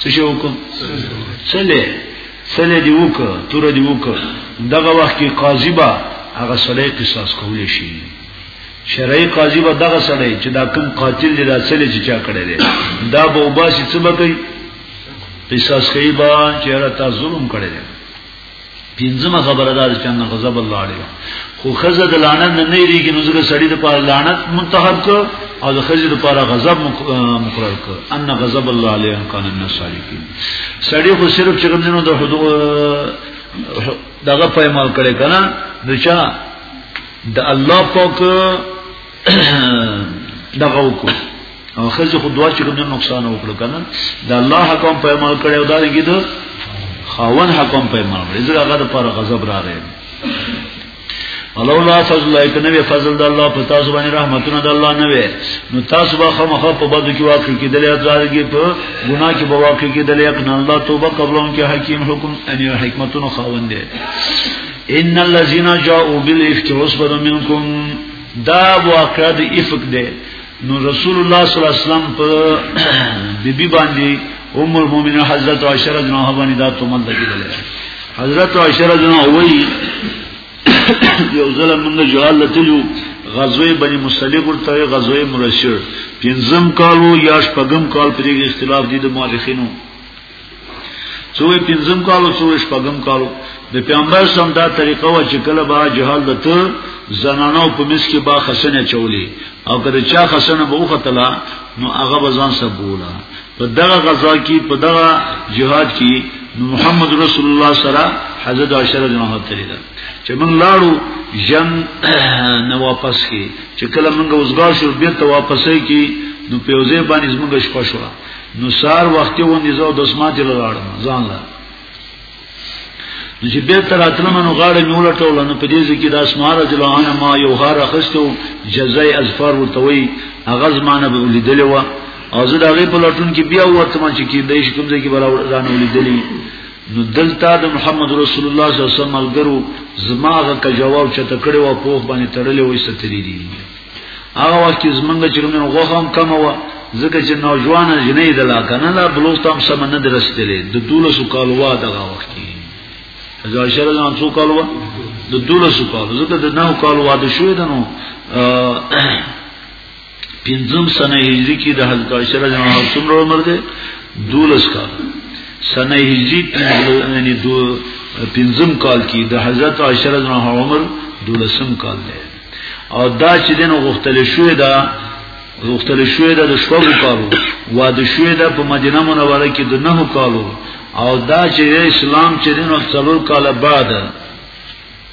څه شو کو سله سله دی وک تور دی وک دغه وخت کې قاضي با هغه سړی قصاص کول شي شرعي قاضي با دغه سړی چې دا کوم قاتل دی دا سله چې چا کړی دی دا به وباسي څه بکې قصاص کوي با چې را تا ظلم کړی دی پنځمه خبره ده چې ان غضب الله علیه خو خزه د لعنت نه نه ریږي نو زګه سړی د پاره لعنت منتخب کو او د خزه د پاره غضب مقرر کو ان غضب الله علیه کان الناس صالحین سړی خو صرف چې کوم دینو د حدود دغه پېمال کړي کنه نو چا د الله پاک دغه وکړو او خزه خو دوا چې کوم نقصان وکړو کنه د الله حکم په عمل کړي او دا رنګي د خاون حکم په عمل کړي زړه هغه پر غضب را رہے ولولا فضل الله کنه وی فضل د الله په تاسو باندې رحمتونه د الله نه وی نو تاسو به خامخا په بدو کې واقع کېدلې ازارګي په ګناه کې به واقع کېدلې ان الله توبه قبلون کې حکیم حکم ان حکمتونو خاوند دی ان الذين جاءوا بالافك عصبه منكم دا واقعا د افق ده نو رسول الله صلی الله علیه وسلم په بیبي باندې ام المؤمنین حضرت عائشہ رضی الله عنها باندې دا تومن لګیدل حضرت عائشہ رضی الله عنها وی یو ځل موږ جوال لتلو غزوه بنی مصلیب ورته غزوه مرشد پنځم کالو یا شپږم کال پرې اختلاف دي د مورخینو څوې پنځم کالو څوې شپږم کالو د پیغمبر سم دا طریقه و چې کله به جهال دته زنانو په مس کې با خسنه چولې او کله چا خسنه به وختلا نو هغه بزان سبولا په دغه غزا کې په دغه جهاد کې محمد رسول الله سره حضرت عائشہ رضی الله عنها تللی چې موږ لاړو جنگ نه واپس کی چې کله موږ وزګار شو بیرته واپسې کی نو پیوزه باندې موږ شپه شو نو سار وختي و نيزو د اسمات لړم ځان لا نو چې به تر اتلم نو غاړه نور ټول نو په دې ځکه د اسمار جلوان ما یو هار اخستو جزای ازفار ورتوي اغاز معنی به لیدل و او زه دا غي په لټون کې بیا ورته ما چې کې دیش کوم ځای کې برا ورانه لیدلې نو دلته د محمد رسول الله صلی الله علیه وسلم الګرو زماغه کا جواب چته کړي و په باندې تړلې وې ستري دي هغه وخت چې زمونږ چې موږ غوښه هم کم و ځکه چې نوجوان جنې د لا کنه لا بلوغ تام سم نه درستلې د دوله سو کال وا دغه وخت کې ځای شر ځان څو کال و د دوله سو کال ځکه د نو کال وا د شوې ده نو پنځم سنه هجری کې د حضرت عائشہ رضی الله عنها څومره عمر ده دولس کال سنه هجری یعنی دو پنځم کال کې د حضرت عائشہ رضی الله عنها عمر دولسم کال ده او دا چې دنه غختل شوې ده غختل شوې ده د شپږو کالو واده شوې ده په مدینه منوره کې د نهو کالو او دا چې اسلام چې دنه څلور کال بعد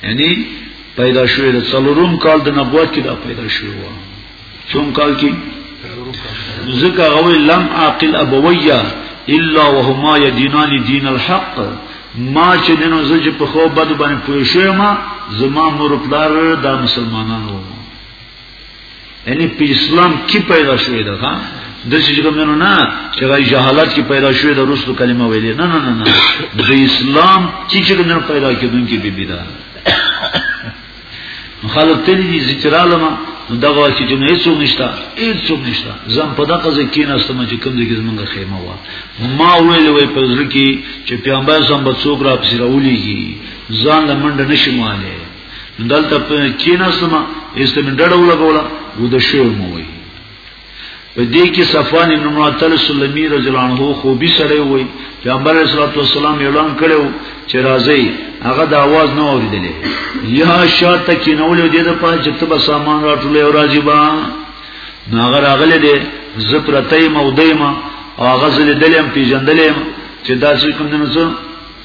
یعنی پیدا شوې ده څلورم کال د نبوت کې دا پیدا شوې وه چون کال کی ذکر غوی لم عاقل ابویہ الا وهما يدينان دين الحق ما چې دنو زه چې په خو بد باندې پوه شوم زما مور پلار دا مسلمانان وو یعنی په اسلام کې پیدا شوې ده ها د چې کوم نه نه چې غي جهالت کې پیدا شوې ده رسو کلمه ویلې نه نه نه نه د اسلام چې چې نه پیدا کېدونکې بيبي ده خلک تللی دي چې رالم نو دا وایي چې جمعه څو نشته هیڅ څو نشته زم په دغه ځای کې ناستم چې کوم ځای کې زمونږه خیمه و ما ویل وای په ځل کې چې پیغمبر سم به څوک را پسې راولېږي ځان له منډه نشم واله دلته کې ناستم ایستم ډډه ولګوله و د شو مو وایي په دې کې صفوان بن معطل سلمی رضی الله عنه خوبي سره وای چې امر رسول الله والسلام اعلان کړو چې راځي هغه د आवाज نه اوریدل یا شات کې نو له دې د پاج چې تب سامان راټولې او راځي با ناغه راغله دې زپرتې مودېما او هغه زل دلم پیجندلم چې دا څه کوم نه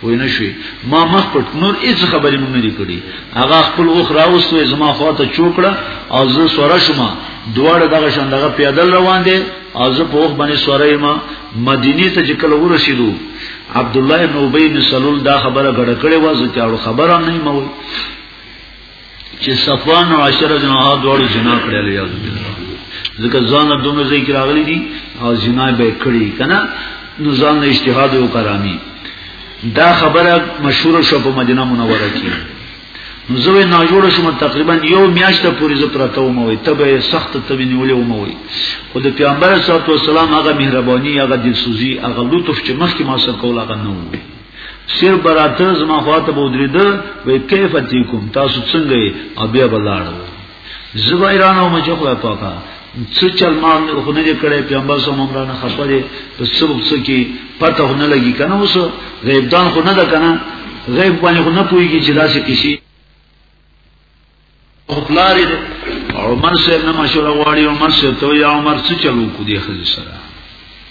پوه نه شوي ما مخ پټ نور هیڅ خبرې مونږ نه کړې هغه خپل اوخ راوستو زما خواته چوکړه او زه سره شوم دواړه دغه شان دغه پیادل روان دي او زه په اوخ باندې سره ما مدینه ته چې کله ورسېدو عبد الله بن ابي بن سلول دا خبره غړ کړې و زه چاړو خبره نه مو چې صفوان او عشره جناح دوړو جنا کړل یا ځکه ځان دومره ځای کې راغلي دي او جنا به کړی کنه نو ځان له اجتهاد او کرامي دا خبره مشهور شو په مدینه منوره کې نو زه نه جوړ شوم تقریبا یو میاشت پورې زه پراته وم وي تبه سخت تبه نیولې وم وي خو د پیغمبر صلی الله علیه وسلم هغه مهرباني هغه دلسوزي هغه لطف چې مخکې ما سره کول هغه نه وو سیر براته زما خواته بودرید وی کیف تیکم تاسو څنګه یې او بیا بلاړو زبا ایران او مجه خو پاکا څه چل ما خو نه کړې پیغمبر سم عمرانه خبره په سبب څه کې پته نه لګی کنه اوس غیب دان خو نه ده کنه غیب باندې خو نه پويږي چې داسې کسی خپلاری دی عمر سے نه مشوره غواړي عمر سے ته یا عمر څه چلو کو دی خځه سره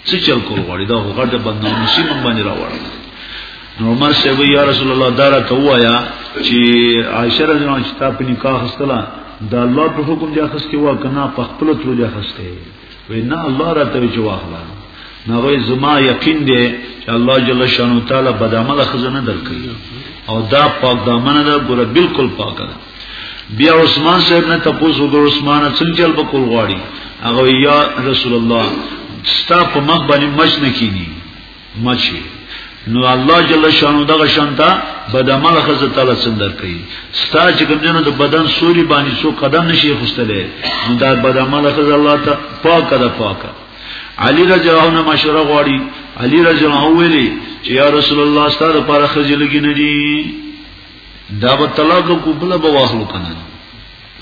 څه چل کول غواړي دا غړ د بدناموسی من باندې راوړل نو عمر سے وی یا رسول الله دارا ته وایا چې عائشه رضی الله عنها په نکاح خستله دا الله په حکم دی خسته وا کنه په خپل تر دی خسته وینا الله را ته چې واخلا نو وای زما یقین دی چې الله جل شانو تعالی بد عمل خزنه درکړي او دا پاک دامنه ده ګوره بالکل پاک ده بیا عثمان صاحب نه تاسو ګور عثمان څنګه چل بکول غواړي هغه یا رسول الله ستا په مخ باندې مچ نه کینی مچی نو الله جل شانو دغه شانتا بدعمل خزه تعالی څندر کوي ستا چې کوم جنو د بدن سوري باندې سو قدم نشي خوستلې نو دا بدعمل خزه الله ته پاکه ده پاکه علی رضی الله عنه مشوره غواړي علی رضی الله ویلي چې یا رسول الله ستاسو لپاره خزه لګی نه دي دا به طلاق کو بل به واخلو کنه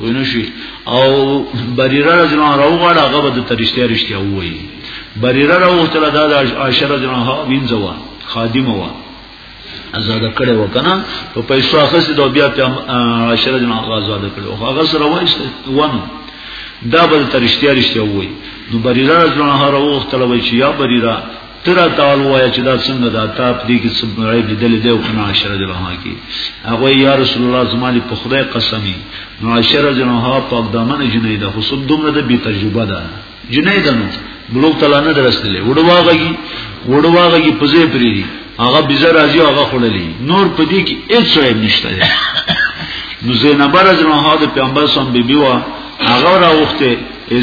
ونشي او بریره رضی الله عنها راوغړ هغه به د ترشتیا رشتیا وایي بریره راوغتل دا د عائشه رضی الله عنها وینځوا خادمه وا آزاد کړي وکنه په پیسو اخیسته د بیا په عائشه رضی الله عنها آزاد کړي هغه سره وایسته ونه دا به ترشتیا رشتیا وایي نو بریره رضی الله عنها راوغتل وایي چې یا بریره ترا تعال وایا چې دا څنګه دا تا په دې کې څه مړی لیدل دی او کنه عشره جنها کې هغه یا رسول الله زمانی په خدای قسمی نو عشره جنها پاک دامن جنې ده خو سب دومره د بی تجربه ده جنې ده نو بلوغ تلا نه درستلې وډواغږي وډواغږي په ځای پری دي هغه بيزه راځي هغه خړلې نور په دې کې هیڅ عیب نشته نو زینب رضی الله عنها د پیغمبر سم بیبي وا هغه راوخته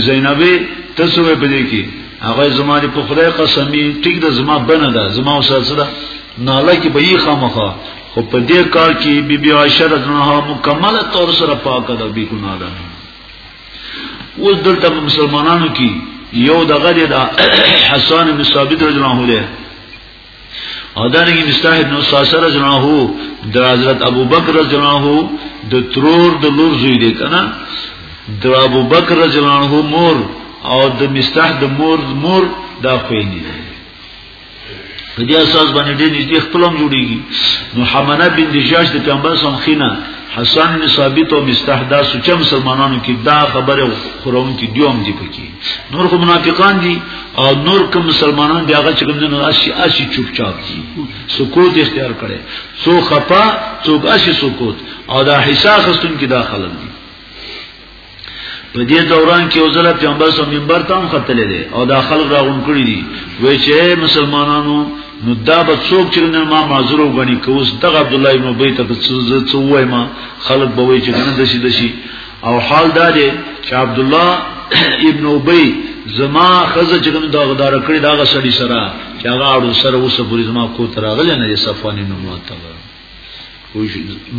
زینبې تاسو په دې کې هغه زما دی په خدای قسمی ټیک د زما بنه ده زما وسره ده ناله کې به یې خامخه خو په دې کار کې بی بی عائشه رضی الله عنها مکمل طور سره پاکه ده بی ګناه ده اوس دلته مسلمانانو کې یو دغه دی دا حسن بن ثابت رضی الله عنه او دا رنګ مستاح ابن ساسر رضی الله عنه د حضرت ابوبکر رضی الله عنه د ترور د لور زوی دی کنه د ابوبکر رضی الله عنه مور او د مستاح د مور مور دا خوینه دی په دې اساس باندې ډېر نږدې خپلوم جوړیږي نو حمنه بن دجاج د پیغمبر سم خینه حسن بن ثابت او مستاح دا سوچ مسلمانانو کې دا خبره خورون کې دیوم دی پکې نور خو منافقان دي او نور کوم مسلمانان دی هغه چې کوم نه راشي اشي چوپچاپ دي سکوت اختیار کړي سو خپا څوک اشي سکوت او دا حصہ خستون کې داخله دي په دې دوران کې وزره پیغمبر سو منبر ته هم خطلې دي او دا خلک راغون کړی دي وای چې مسلمانانو نو دا به څوک چې نن ما معذور وګڼي کوس دغه عبد الله ابن ابي ته څه څه وایم خلک به وای چې کنه دشي دشي او حال دا دی چې عبد الله ابن ابي زما خزه چې کوم دا غدار کړی دا غسړي سره چې هغه اړو سره اوس پوری زما کو تر غلې نه صفانی نو ماته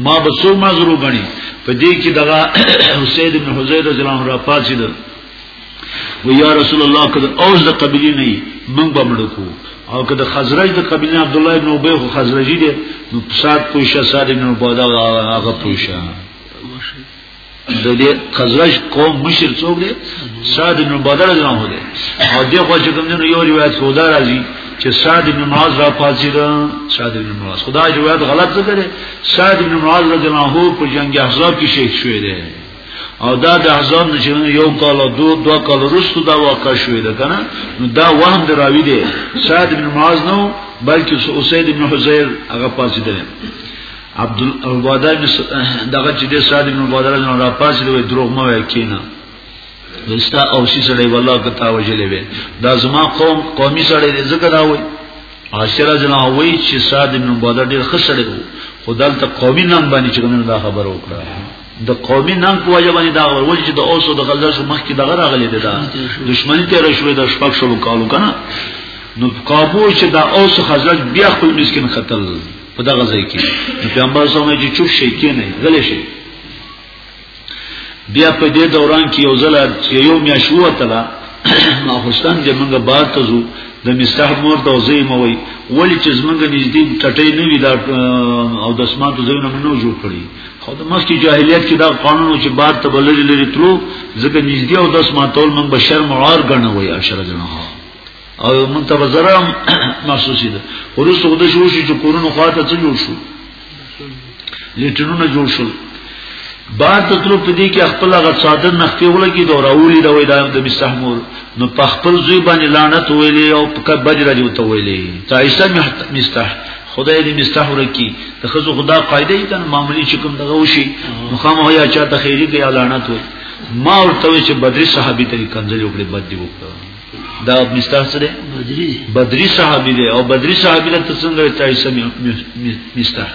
ما به څو مزرو غني په دې کې دغه حسین ابن حزیر رضی الله عنه را پاتې ده و یا رسول الله کده اوس د قبلی نه من به مړ کو او که د خزرج د قبیله عبد الله ابن ابي خو خزرجي دي نو صاد پوشه صاد ابن عباده هغه پوشه د دې خزرج قوم مشر څوک دی سعد بن بدر جنو دی او دې خو چې کوم نو یو روایت سودا راځي چې سعد بن معاذ را پاتې ده سعد بن معاذ خدای روایت غلط څه کړي سعد بن معاذ رضی الله عنه په جنگ احزاب کې شهید شوی دی او دا د احزاب نشونه یو کال او دو دو کال وروسته دا واقع شوی ده کنه نو دا وهم دراوی دی سعد بن معاذ نو بلکې اسید بن حزیر هغه پاتې ده عبد العباده دغه چې د سعد بن عباده نه را پاس دی دروغ مو وکینا وستا او سی سره والله کتا وجلې وي دا زما قوم قومي سره دې ذکر راوي عاشره جنا وای چې سعد بن عباده ډیر خسړې وو خدای ته قومي نام باندې چې کوم دا خبر وکړه د قومي نام په وجه باندې دا ورول چې د اوسو د غزل شو مخ کې دغه راغلي دي دا دښمنی ته راشوي د شپږ شلو کالو کنه نو کابو چې دا اوس خزرج بیا خپل مسكين قتل په دغه ځای کې پیغمبر صلی الله علیه وسلم چې چوپ شي کینه غلې شي بیا په دې دوران کې یو ځل چې یو میا شو تلا ما خوستان دې موږ بار ته زو د مستح مور ته زوی مو وي ولی چې زمونږ نږدې ټټې نه وي دا او د اسمان ته زوی نه نو جوړ کړی خو د مخکې جاهلیت کې دا قانون چې بار ته بلل لري تلو ځکه نږدې او د اسمان ټول موږ بشر معار غنوي اشره جنها او مونږ ته زرم محسوسې ده ورسو خدای شو شي چې کورونو خاطه څه جوړ شو لیټرونه جوړ شو بار ته تر په دې کې خپل غ صادر نخته ولګي دا راولي دا وای دا د مستحمور نو په خپل زوی باندې لعنت ویلې او په کبج راځي وته ویلې تایسه مستح خدای دې مستح ورکی د خزو خدا قاعده یې کنه معاملې چې کوم دغه وشي مخامه یا چا ته خیری کې لعنت وای ما ورته چې بدري صحابي ته کنځل وکړي بد دی وکړه دا مستار سره بدری بدری صحابي دی او بدری صحابي له څنګه چای سم مستار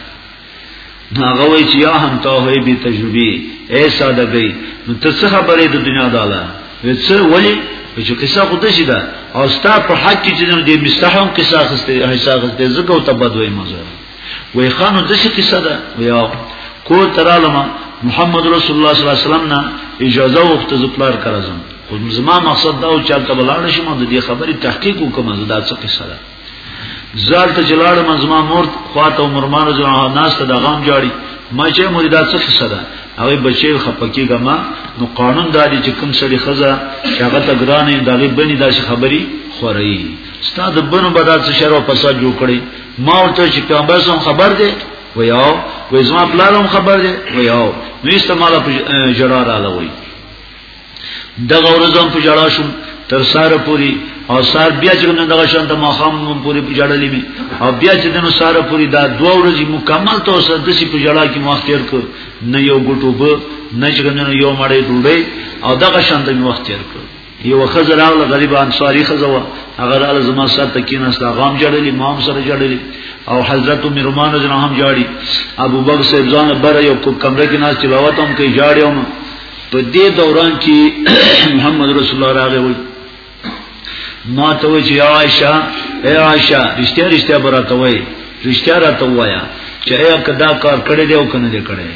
نو هغه وی چې یا هم ته هی به تجربه اے ساده گئی نو ته څه خبرې د دنیا داله وڅ ولی چې قصه خود شي دا او ستا په حق کې چې د مستحم قصه خسته حصہ خسته زګو تبدوي مزه وای خانو دسی قصه ده ویا کو ترالم محمد رسول الله صلی الله علیه وسلم نه اجازه وخت ز پلار کرزم خو زما مقصد دا او چالت بلاړ شم د دې خبرې تحقیق وکم زدا څه قصه ده زال ته جلاړ منځما مور خواته مرمان جوړه ناس ته دغام جاړي ما چې مریدا څه قصه ده هغه بچي خپکیګه ما نو قانون دا دي چې کوم سړي خزه شغه ته ګرانې دغه بني داسې خبري خوري ستاد بنو بدات شرو پسا جوړ کړي ما ورته چې پیغمبر سم خبر دی و یاو و زما پلار هم خبر دی و یاو نو استعمال په جړا را لوي دغه ورځم په جړا شوم تر ساره پوری او سار بیا چې نن دغه شان د ماخام پوری په جړا لیمي او بیا چې دنو ساره پوری دا دوه ورځې مکمل ته اوس د سی په جړا کې مخ تیر کو نه یو ګټو به نه چې نن یو مړې ډوډۍ او دغه شان د مخ تیر کو یو خزر راغله غریب انصاری خزوا هغه راغله زما سره تکیناسته غام جړلې مام سره جړلې او حضرت مرمان جن هم جاړي ابو بکر صاحب ځان بر یو کو کمره کې ناز تلاوت هم کوي جاړي هم په دې دوران کې محمد رسول الله راغی وي ما ته وی چې عائشہ اے عائشہ رښتیا رښتیا براته وای رښتیا راته وایا چې ایا کدا کار کړی دی او کنه دی کړی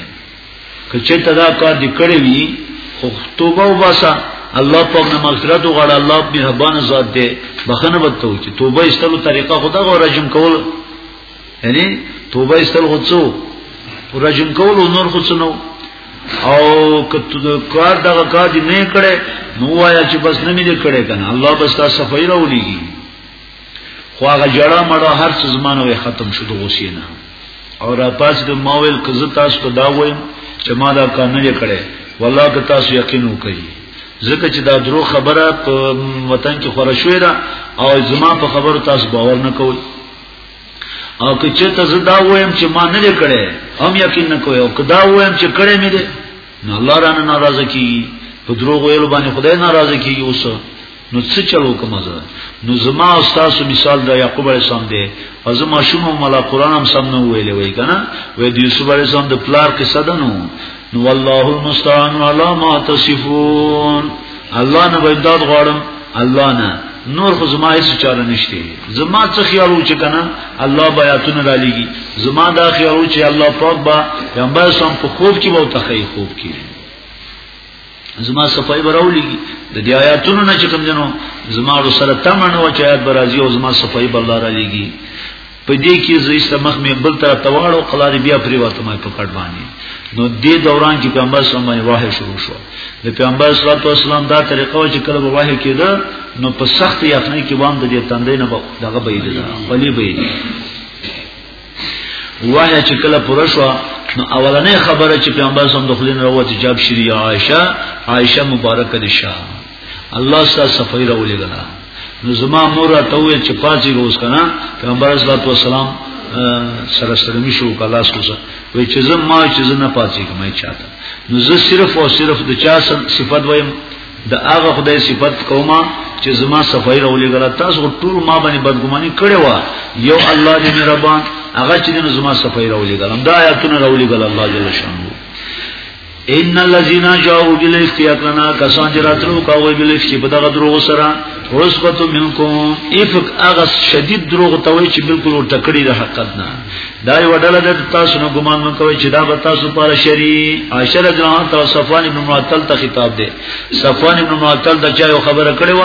که چېرته دا کار دې کړی وي خو توبه وباسه الله پاک نه مغفرت وغواړه الله مهربان ذات دی بخنه وته چې توبه ایستلو طریقه خدا غو رجم کول یعنی توبه ایستل غوڅو رجم کول نور خو څنو او کته کار دا کار دې نه کړي نو وایا چې بس نه مې دې کړي کنه الله بس تاسو صفای راولېږي خو هغه جړه مړه هر څه زمانه وي ختم شو د غوسې نه او را پاس د ماویل کزه تاسو ته دا وایم چې ما دا کار نه کړی والله که تاسو یقین وکړئ ځکه چې دا درو خبره په وطن کې خوره شوې ده او زما په خبرو تاسو باور نه کوئ او که چې تاسو دا وایم چې ما نه کړی هم یقین نه کوئ او که دا وایم چې کړی مې ده نو الله رانه ناراضه کیږي په دروغ ویلو باندې خدای ناراضه کیږي اوس نو څه چلو کوم زه نو زما او تاسو مثال د یعقوب علی السلام دی او زما شوم ملا قران هم سم نه ویلې وای کنه وای د یوسف علی السلام د پلار قصه ده نو نو والله المستعان علی ما تصفون الله نه امداد غواړم الله نه نور خو زما هیڅ چاره نشته زما څه خیال و چې کنه الله بیاتونه را لېږي زما دا خیال و چې الله پاک با پیغمبر سم په خوب کې وو تخی خوب کې زما صفای براولېږي د دې آیاتونو نه چې کوم جنو زما سره تمنه و چې آیات برازي او زما صفای بل را لېږي په دې کې زوی سمخ مې بل تر تواړو قلار بیا پری وته ما په کټ باندې نو دې دوران کې پیغمبر صلی الله علیه وسلم وحی شروع شو د پیغمبر صلی الله علیه وسلم دا طریقه چې کله به وحی کېده نو په سخت یخنۍ کې وام د دې تندې نه دغه به یې خلی به یې وحی چې کله پوره شو نو اولنې خبره چې پیغمبر صلی الله علیه وسلم د خلینو وروته جواب شری عائشه عائشه مبارکه دي شاه الله ستاسو صفای راولې غلا نو زما مور ته وې چې پاتې روز کنه پیغمبر صلی الله علیه وسلم سره سره می شو کلا سوسه وې چې زم ما چې زنه پاتې کومه چاته نو زه صرف او صرف د چا صفات وایم د هغه خدای صفات کومه چې زما صفای راولې غلا تاسو ټول ما باندې بدګماني کړې و یو الله دې مهربان هغه چې زما صفای راولې غلا دا آیاتونه راولې غلا الله جل شانو ان الذين جاءوا بالافك يقنا کسان چې راتلو کاوه بالافك په دغه دروغ سره عصبه منکم افك هغه شدید دروغ ته وای چې بالکل ټکړی د حقیقت نه دا یو ډله د تاسو نه ګمان وکوي چې دا به تاسو لپاره شری عشر جنان تر صفوان ابن معطل ته خطاب دی صفوان ابن معطل د چا یو خبره کړې و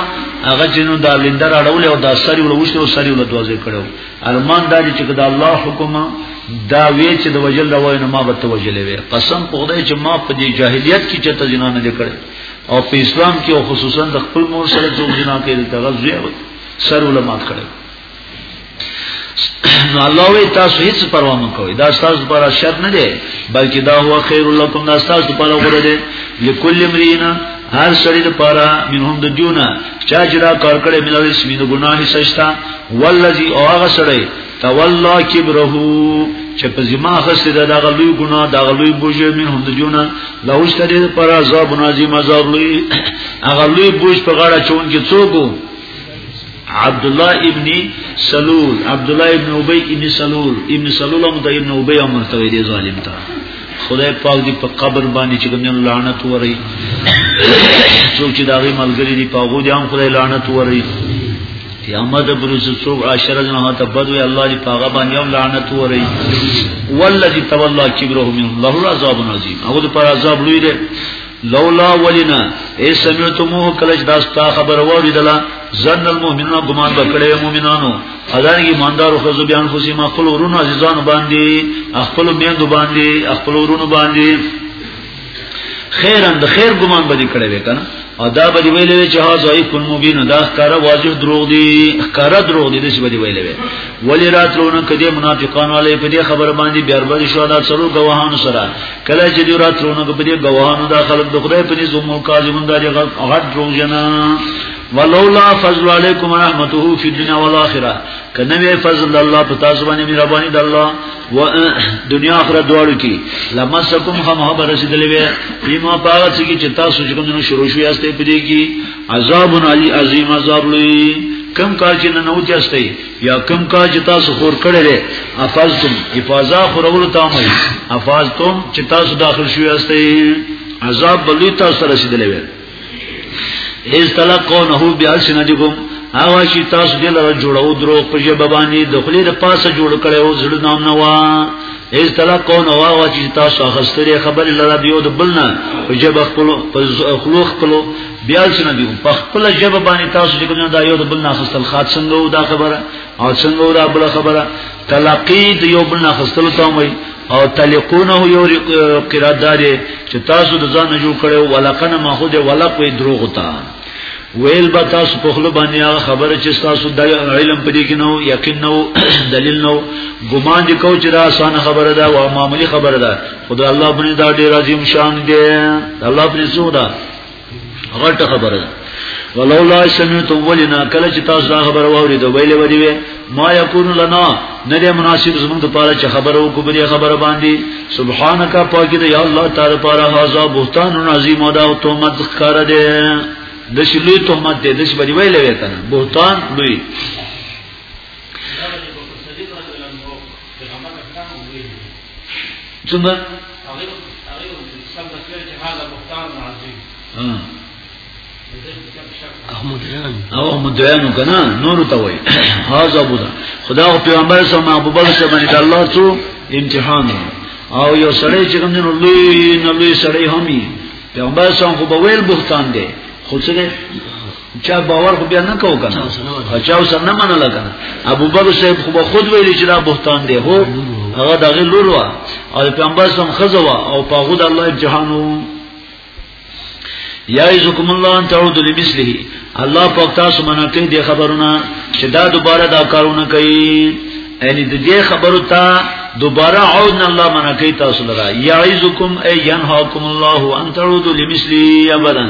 هغه چې نو دا لیندر اړول او دا سری ولوشته او سری ولدوازه کړو ارمان دا چې کدا الله حکم دا وی چې د وجل دا وای نه ما به توجلې وي قسم په خدای چې ما په دې جاهلیت کې چې ته جنان نه کړې او په اسلام کې او خصوصا د خپل مور سره څوک جنا کوي د تغذیه سر علماء کړي نو الله وی تاسو هیڅ پروا مه کوئ دا تاسو لپاره شر نه دی بلکې دا هو خیر لکم دا تاسو لپاره غوړه دی لکل امرینا هر سړي لپاره منهم د جونا چا جرا کار کړي ملوي سمینه ګناه سشتا هو الذی او هغه سره تولا کبره چې په زما خسته د دغه لوی ګنا دغه لوی بوج من هم د جونا لوشتره پر عذاب نازم عذاب لوی هغه لوی بوج په غاړه چون کې څوک عبد الله ابن سلول عبد الله ابن ابي ابن سلول ابن سلول هم د ابن ابي هم مرتوي دي ظالم تا خدای پاک دې په قبر باندې چې کوم لعنت وري څوک چې داغي ملګری دي پاغو دي هم خدای لعنت وري قیامت بروز صبح عشر جنہ تا بدو اللہ دی پاغا بان یوم لعنت ہو رہی والذی تولا کبرہ من اللہ العذاب العظیم اگر پر عذاب لوی دے لولا ولنا اے سمعتموه کلچ داستا خبر وری دلا زن المؤمنون گمان بکڑے مومنانو ازان ایماندار خزو بیان خوسی ما خپل ورونو عزیزانو باندې خپل میندو باندې خپل ورونو باندې خیرن د خیر ګمان به دې کړی وې کنه او دا به دې ویلې چې ها ضعیف المبین دا ښکارا واضح دروغ دی ښکارا دروغ دی چې به دې ویلې وې ولی راتلونه کدی منافقان والے په دې خبر باندې بیا وربد شو دا څلو غواهان سره کله چې دې راتلونه په دې غواهان دا خلک د خدای په دې زمو کاظمون دا غټ دروغ جنا ولولا فضل علیکم رحمته فی الدنیا والآخرہ کنه فضل الله پتا زبانی مهربانی د الله و دنیا آخرت دواړو کې لمسکم هم هم رسیدلې وي بما پاغه چې تاسو چې کوم شروع شوی استه پدې کې عذاب علی عظیم عذاب لوی کم کار چې نه نوځي استه یا کم کار چې تاسو خور کړی دی افاظتم حفاظا خورول تامي افاظتم چې تاسو داخل شوی استه عذاب بلی تاسو رسیدلې وي هیڅ تلقونه بیا سنجکم هغه شي تاسو دې لره جوړو درو په جبه باندې د خلی د پاسه جوړ کړي او زړه نام نوا هیڅ تلقونه هغه چې تاسو اخستري خبر لره دیو د بلنا په جبه خپل په خلو خپل بیا سنجکم په خپل جبه باندې تاسو دې کوم دا یو د بلنا اخستل خاص څنګه دا خبره او څنګه ورا بل خبره تلقی د یو بل نه خستلو ته وای او تلقونه یو قرات دار چې تاسو د ځان جوړ کړو ولقنه ما خو دې ولق وې دروغ تا ویل به تاسو په خلو باندې خبره چې تاسو د علم پدې کې نو یقین نو دلیل نو ګمان دې کو چې دا آسان خبره ده او معمولی خبره ده خدای الله باندې دا ډیر عظیم شان دی الله پرې سودا غټه خبره ده ولولا سمعت ولنا کله چې تاسو دا خبر واوري دا ویلې ودی وي ما یکون لنا نه دی مناسب زموږ د پاره چې خبر او کوبري خبر باندې سبحانك پاکي دی الله تعالی پاره هاذا بهتان عظیم او دا او تهمت ښکار دی د شلوی تهمت دی د شي بری ویلې وي کنه بهتان لوی څنګه هغه هغه سم د خیر چې هغه مختار معذب او مدعیانو کنا نور ته وای هاذا بودا خدا او پیغمبر سره محبوبه سره باندې الله څو امتحان او یو سړی چې کوم نو لوی نو لوی سړی همي پیغمبر سره خو به ویل بوختان دی خو څه چا باور خو بیا نه کو کنه چا وسه نه منل کنه ابو بکر صاحب خو خود ویل چې دا بهتان دی هو هغه دغه لور وا او پیغمبر سم خزوا او په غود الله جهانو یا یذکم الله ان تعود لمثله الله پاک تاسو منکه دي خبرونه چې دا دوباره دا کارونه کوي یعنی د دې خبرو ته دوباره عون الله منا کوي تاسو لرا یعزکم ای ینهاکم الله ان تعودوا لمثلی ابدا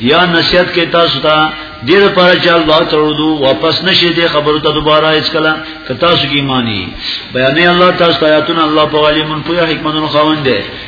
یا نصیحت کوي تاسو ته دې لپاره چې الله تعودو واپس نشي دې خبرو ته دوباره اس کله که تاسو کې ایمانی بیانې الله تاسو آیاتونه الله په عالمون په حکمتونو خاوند دی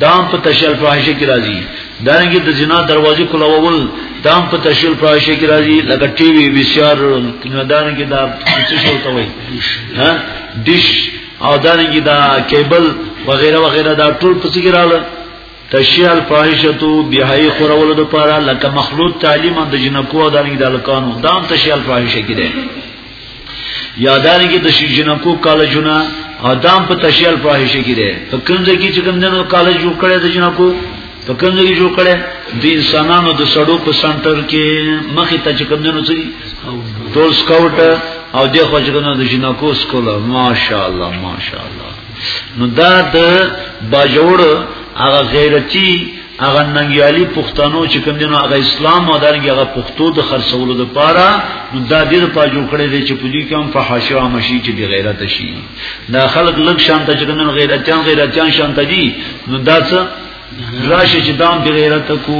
دام په تشل فاحشه کې راځي دانګي د جنا دروازې کولول دام په تشل فاحشه کې راځي لکه ټي وي وي سي ار دانګي دا څه شو ته وای ها ډیش او دانګي دا کیبل وغیرہ وغیرہ دا ټول په څه کې رااله تشیع الفاحشتو بهای خورولو دو پارا لکه مخلوط تعلیم د جنکو او دانګي د الکانو دام تشیع الفاحشه کې ده یاداري کې د شینجنکو کالجونه ادم په تشیل فاحشه کې ده په کنځ کې چې کوم دنو کالج جوړ کړي د جنکو په کنځ کې جوړ کړي د انسانانو د سړو په سنټر کې مخې ته چې کوم دنو چې ټول سکاوټ او د خو چې کوم د جنکو سکول ماشاءالله ماشاءالله نو دا د باجوړ هغه غیرتی هغه ننګیالي پښتنو چې کوم دینو هغه اسلام او دغه هغه پښتو د خرڅولو لپاره دا ډیر په جوړ کړی دی چې په دې کې هم فحاشي او مشي چې د غیرت شي دا خلک لږ شان ته چې کوم غیرتيان غیرتيان شان ته دي نو دا څه راشه چې دام په غیرت کو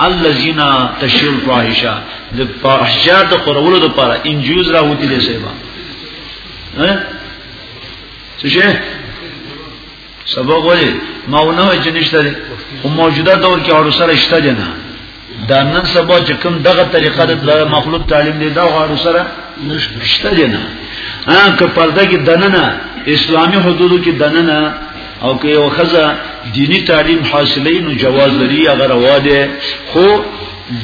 الذين تشل فاحشه د فحشا د قرولو لپاره انجوز را وتی دي سیبا ها څه سبق ولی ما ونه وای چې نشته دی او موجوده دور کې اورو سره شته دی نه دا نن سبا چې کوم دغه طریقه د مخلوق تعلیم دی دا اورو سره نشته دی نه ان که پرده کې دننه اسلامی حدودو کې دننه او که یو خزه دینی تعلیم حاصلې نو جواز لري اگر روا ده خو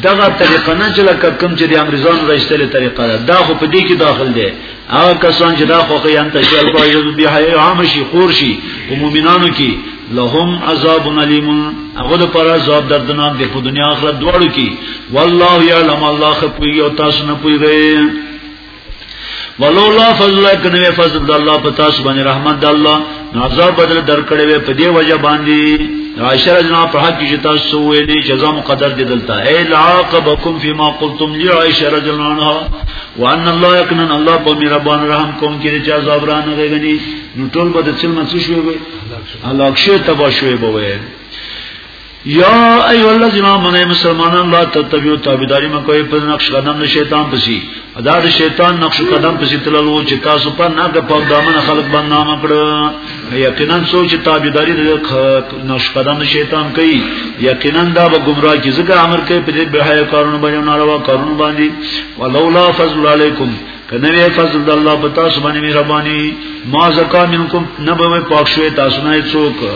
دغه طریقه نه چې لکه کوم چې د امریزان راځتلې طریقه ده دا خو په دې کې داخل ده هغه کسان چې دا خوخه یان تشکر کوي یو بیا هي عام شي خور شي او مؤمنانو کې لهم عذاب الیم هغه د پر عذاب دردناک دی په دنیا آخرت دواړو کې والله یعلم الله خپوی او تاسو نه پویږئ ولولا فضل کنه فضل الله پتا سبحان رحمت الله نو عذاب بدل درکړې وې په دې وجه باندې عاشر جنا په حق کې تاسو ویلې چې زم قدر دې دلته اے لاقبکم فيما قلتم لي عاشر جنا وان الله يكن الله په مهربان رحم کوم کې چې عذاب را نه غني نو ټول به د څلمن څه شوي وي الله ښه تبا شوي به وي یا ایو الذین آمنوا مسلمانان لا تتبعوا تابعداري مکوئ په نقش قدم د شیطان پسی ادا د شیطان نقش قدم پسی تللو چې تاسو په ناګه په دامن خلق باندې نام کړو یقینا سوچ تابعداري د نقش قدم د شیطان کوي یقینا دا به گمراه کی ځکه امر کوي په دې بهای کارونه باندې ناروا کارونه باندې ولولا فضل علیکم کنه وی فضل د الله پتا سبحانه مهرباني ما زکا منکم نبوي پاک شوي تاسو نه څوک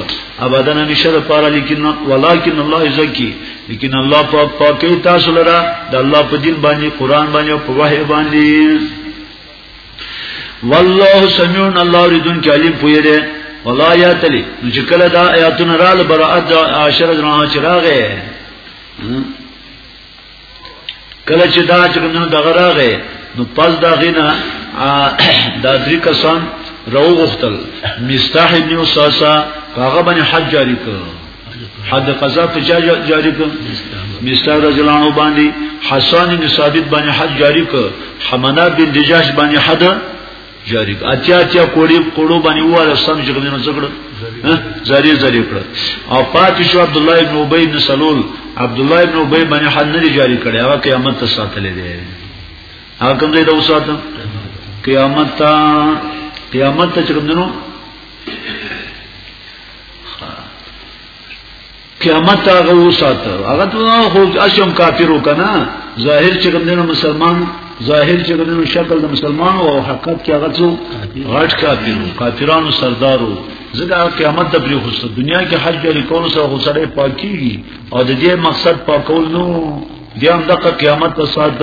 ابدا نشه د پاره لیکن ولکن الله یزکی لیکن الله پاک پاکي تاسو لره د الله په دین باندې قران باندې او په وحی باندې والله سميع الله ردون کې علیم پوی دی ولا یاتلی نو چې کله دا آیاتونه رال برائت عاشر جنا چراغه کله چې دا چې نو دغه راغې نو پس دا غینا دا درې کسان راو غختل مستح ابن وساسا هغه باندې حج جاری کړ حد قضا په چا جاری کړ مستح رضی الله عنه باندې حسن بن ثابت باندې حج جاری کړ حمنا بن دجاش باندې حد جاری اتیا اتیا کوړي کوړو باندې واله سم چې غوډینو څکړه زری زری کړ او پاتې شو عبد الله ابن ابي بن سلول عبد الله ابن ابي باندې حد نه جاری کړي هغه قیامت ته ساتلې دی هغه کوم ځای ته وساته قیامت ته قیامت ته چې کوم دنو قیامت هغه وساته هغه ته خو اشم کافرو کنه ظاهر چې ګندنه مسلمان ظاهر چې ګندنه شکل د مسلمان او حقیقت کې هغه څو غټ کافرو کافرانو سردارو ځکه قیامت د بری خو دنیا کې حج لري کول سره خو سره پاکي او د دې مقصد پاکول نو بیا هم د قیامت په سات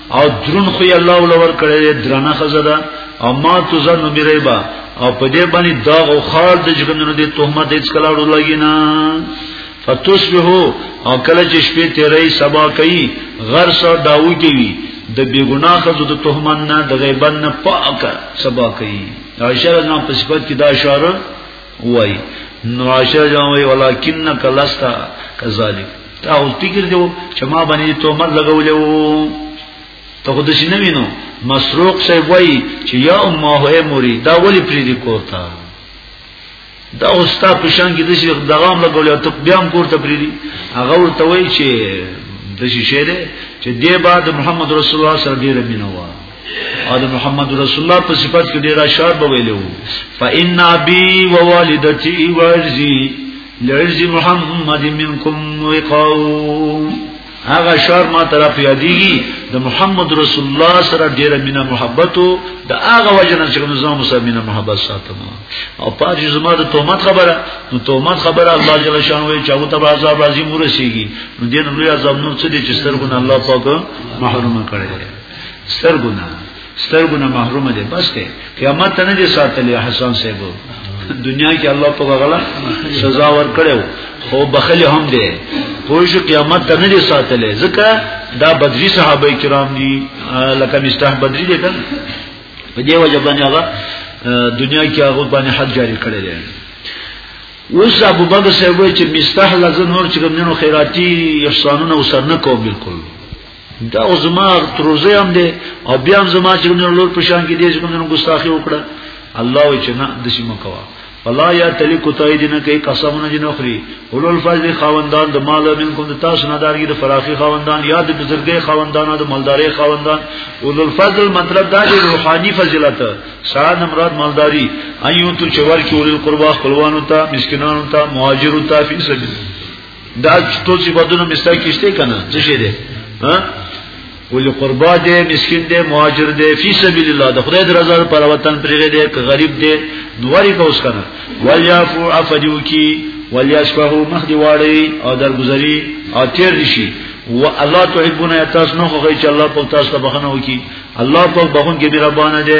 او درون خو یې الله ولور کړی درنه خزدا او ما تو زنه بیربا او په دې باندې دا او خال د جګندونو د تهمت هیڅ کله ورو لګی نه فتصبحو او کله چې شپې تیرې سبا کوي غر سو داوي کوي د بیګناه خزو د تهمت نه د غیبن نه پاکه سبا کوي عائشہ رضی الله عنها په صفات کې دا اشاره وای نو عائشہ جان وای ولکنک لست کذالک تا او فکر دیو چې ما باندې تو مر لګولې ته خود شي نه وینو مسروق صاحب وای چې یا امه هه موري دا ولی پری دی کوتا دا اوستا پشان کې د شي دغام لګولې ته بیا هم کوته پری دی هغه ورته وای چې د شي شعر چې دی بعد محمد رسول الله سره ډیر مینه وای او د محمد رسول الله په صفات کې ډیر اشعار به ویلو فإن أبي ووالدتي وارزي لعرز محمد منكم وقاو هغه اشعار ما طرف یادېږي د محمد رسول الله سره ډیر مینه محبت او د هغه وجنه چې موږ زموږ سره مینه محبت ساتم او پاتې زما د تومت خبره نو تومت خبره الله جل شانه وي چې هغه ته عذاب راځي مورسيږي نو دین لوی عذاب نور څه دي چې سترګونه الله پاک محروم کړي سترګو نه سترګو نه محروم دي بس ته قیامت ته نه دي ساتلی حسن صاحب دنیا کې الله په غلا سزا ور کړو خو بخل هم دي پوه شو قیامت ته نه دي ساتلی ځکه دا بدري صحابه کرام دي لکه مستح بدري دي کنه په دې وجه باندې هغه دنیا کې هغه باندې حد جاری کړی دی اوس ابو بکر صاحب چې مستح لزن نور چې کوم نو خیراتی احسانونه وسر نه کو بالکل دا خو زما تروزه هم دی او بیا هم زما چې کوم لور په شان کې دی چې کوم نن ګستاخی وکړه الله وی چې نه د شي مکوا فلا یا تلی کوتای دینه کوي قسمونه جن اخري اولل فضل خاوندان د مال من کوم د تاسو نه دارګي د فراخي خاوندان یا د بزرګي خاوندان د مالداري خاوندان اولل فضل مطلب دا دی روحاني فضیلت سره د مراد مالداري ايو تو چور کې اولل قربا خپلوانو ته مسکینانو ته مهاجرو ته فی سبیل دا ټول صفاتونه مستا کېشته کنه څه شي دي ها ولی قربا دے مسکین دے مهاجر دے فی سبیل الله د خدای درزا پر وطن پرې دے که غریب دے نواری کا اوس کنه ولیافو عفدیو کی ولیاسفهو مخدی واړی او درگذری او تیر دشي و الله تحبون تاسو نو خو چې الله په تاسو ته بخنه وکي الله په بخون کې مهربان دی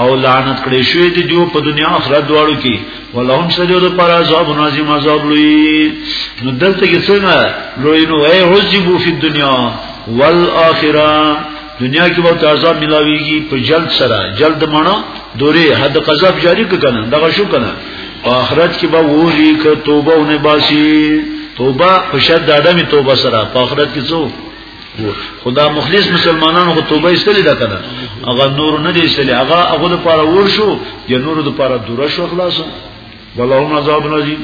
او لعنت کړي شوی دی جو په دنیا آخرت دواړو کې ولهم سجود پر عذاب نازم عذاب لوی نو دلته کې څنګه لوی نو اے عذبو فی الدنیا والآخرہ دنیا کې به عذاب ملاویږي په جلد سره جلد معنی دوره حد قذاب جاری کنه دغه شو کنه او آخرت کې به ووري ک توبه ونه باسي توبه په شد ادمي توبه سره په آخرت کې څو خدا مخلص مسلمانانو خو توبه ایستلې ده کنه هغه نور نه دی ایستلې هغه هغه د پاره ور شو یا نور د پاره دور شو خلاص ولهم عذاب نذیر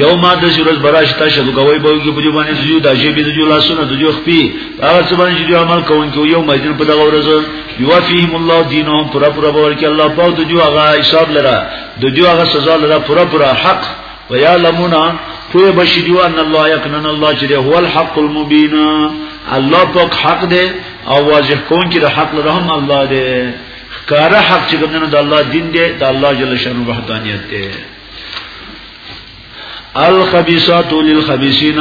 یو ما د شرز براش تا شدو کوي به کې بجو باندې زیو د شی به د جو لاسونه د جو خپي هغه څه باندې چې عمل کوون کې یو مجر په دغه ورځ یو فیهم الله دینهم پورا پورا باور کې الله پاک د جو هغه حساب لره د جو هغه سزا لره پورا پورا حق ويعلمون پوه بشي دی ان الله یقینا الله چې هو الحق المبین الله پاک حق دی او واضح کون چې د حق له رحم الله دی کار حق چې کومنه د الله دین دی د الله جل شانو وحدانیت دی الخبيثات للخبيثين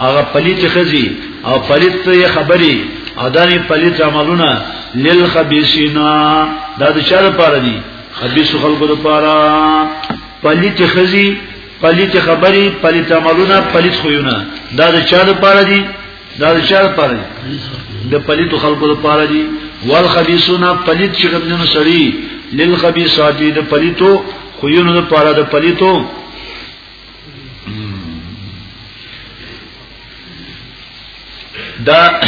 هغه پلیت خزي او پلیت ته خبري او دانی پلیت عملونه للخبيثين دا د چا لپاره دي خبيث خلکو لپاره پلیت خزي پلیت خبري پلیت عملونه پلیت خوونه دا د چا لپاره دي دا د چا لپاره دي د پلیت خلکو لپاره دي والخبيثون پلیت چې کوم سړي للخبيثات د پلیتو خوونه لپاره د پلیتو دا